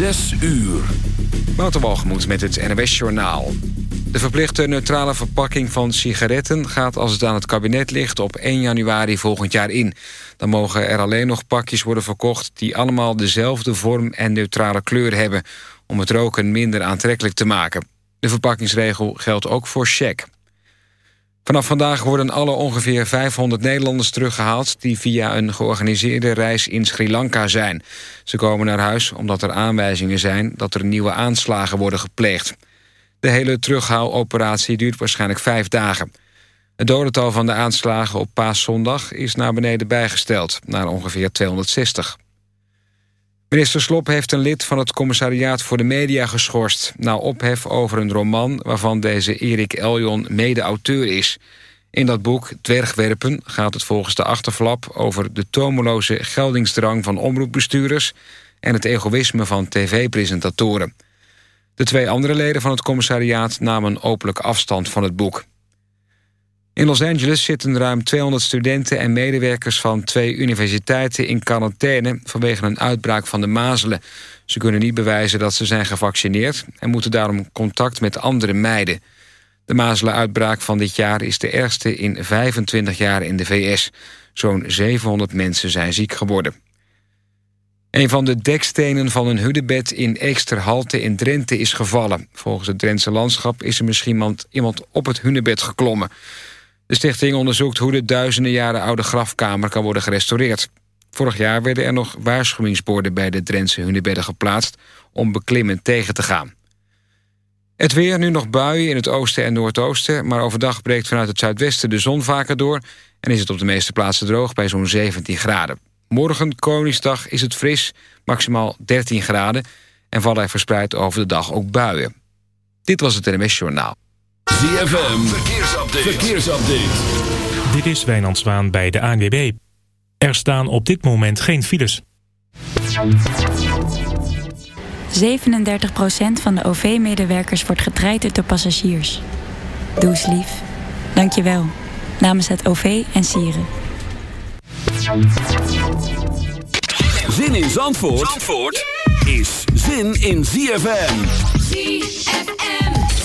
Zes uur. Walgemoed met het NWS Journaal. De verplichte neutrale verpakking van sigaretten gaat als het aan het kabinet ligt op 1 januari volgend jaar in. Dan mogen er alleen nog pakjes worden verkocht die allemaal dezelfde vorm en neutrale kleur hebben, om het roken minder aantrekkelijk te maken. De verpakkingsregel geldt ook voor check. Vanaf vandaag worden alle ongeveer 500 Nederlanders teruggehaald... die via een georganiseerde reis in Sri Lanka zijn. Ze komen naar huis omdat er aanwijzingen zijn... dat er nieuwe aanslagen worden gepleegd. De hele terughaaloperatie duurt waarschijnlijk vijf dagen. Het dodental van de aanslagen op paaszondag is naar beneden bijgesteld... naar ongeveer 260. Minister Slop heeft een lid van het commissariaat voor de media geschorst... na ophef over een roman waarvan deze Erik Eljon mede-auteur is. In dat boek Dwergwerpen gaat het volgens de achterflap... over de tomeloze geldingsdrang van omroepbestuurders... en het egoïsme van tv-presentatoren. De twee andere leden van het commissariaat namen openlijk afstand van het boek. In Los Angeles zitten ruim 200 studenten en medewerkers van twee universiteiten in quarantaine vanwege een uitbraak van de mazelen. Ze kunnen niet bewijzen dat ze zijn gevaccineerd en moeten daarom contact met andere meiden. De mazelenuitbraak van dit jaar is de ergste in 25 jaar in de VS. Zo'n 700 mensen zijn ziek geworden. Een van de dekstenen van een huddebed in Eeksterhalte in Drenthe is gevallen. Volgens het Drentse landschap is er misschien iemand op het hunebed geklommen. De stichting onderzoekt hoe de duizenden jaren oude grafkamer kan worden gerestaureerd. Vorig jaar werden er nog waarschuwingsborden bij de Drentse hunebedden geplaatst... om beklimmen tegen te gaan. Het weer, nu nog buien in het oosten en noordoosten... maar overdag breekt vanuit het zuidwesten de zon vaker door... en is het op de meeste plaatsen droog bij zo'n 17 graden. Morgen, Koningsdag, is het fris, maximaal 13 graden... en vallen er verspreid over de dag ook buien. Dit was het NMS Journaal. ZFM, verkeersupdate. verkeersupdate. Dit is Wijnand Zwaan bij de ANWB. Er staan op dit moment geen files. 37% van de OV-medewerkers wordt getraind door passagiers. Doe eens lief. Dank je wel. Namens het OV en Sieren. Zin in Zandvoort, Zandvoort is zin in ZFM. ZFM.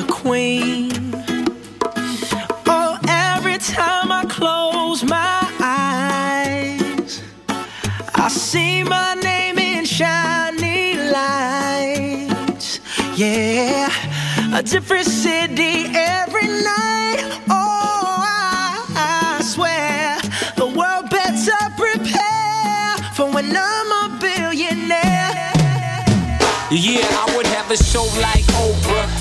The Queen. Oh, every time I close my eyes, I see my name in shiny lights. Yeah, a different city every night. Oh, I, I swear the world better prepare for when I'm a billionaire. Yeah, I would have a show like Oprah.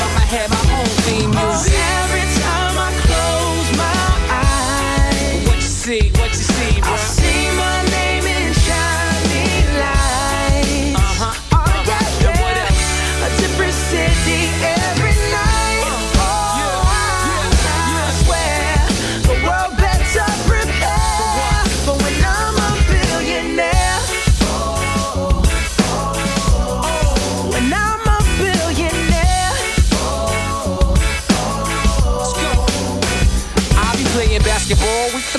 I'ma have my own theme oh, music. Oh, every time I close my eyes, What you see? What you see,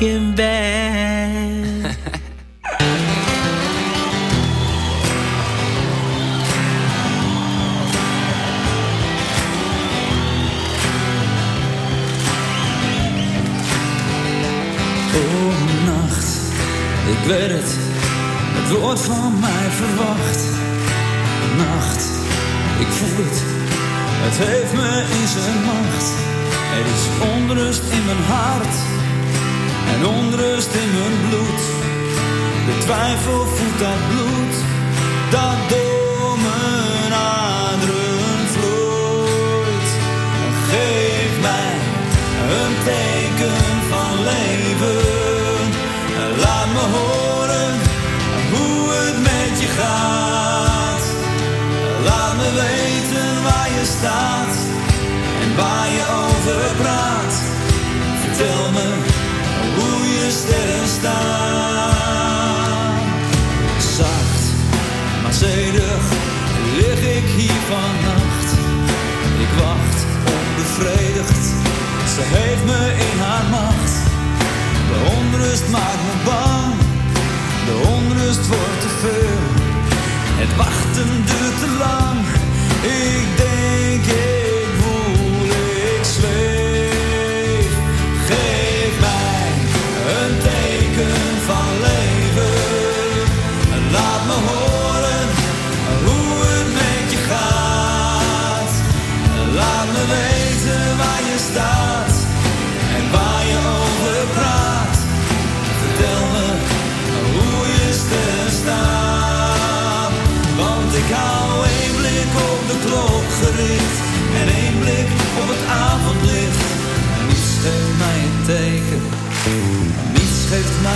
Fucking bad. Oh, nacht, ik weet het, het wordt van mij verwacht. Nacht, ik voel het, het heeft me in zijn macht. Er is onrust in mijn hart en onrust in mijn bloed. De twijfel voelt dat bloed dat door onrust maakt me bang, de onrust wordt te veel. Het wachten duurt te lang, ik denk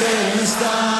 hoe je